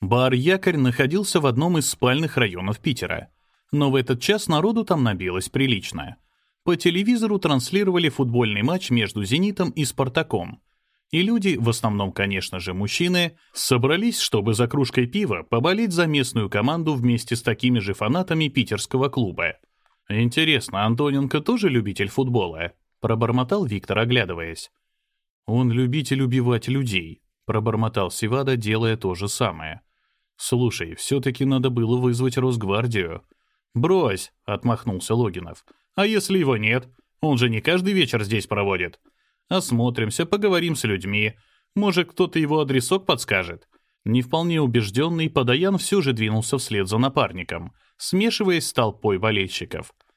Бар «Якорь» находился в одном из спальных районов Питера. Но в этот час народу там набилось прилично. По телевизору транслировали футбольный матч между «Зенитом» и «Спартаком». И люди, в основном, конечно же, мужчины, собрались, чтобы за кружкой пива поболеть за местную команду вместе с такими же фанатами питерского клуба. «Интересно, Антоненко тоже любитель футбола?» — пробормотал Виктор, оглядываясь. «Он любитель убивать людей», — пробормотал Сивада, делая то же самое. «Слушай, все-таки надо было вызвать Росгвардию». «Брось», — отмахнулся Логинов. «А если его нет? Он же не каждый вечер здесь проводит. Осмотримся, поговорим с людьми. Может, кто-то его адресок подскажет». Не вполне убежденный, Подаян все же двинулся вслед за напарником, смешиваясь с толпой болельщиков —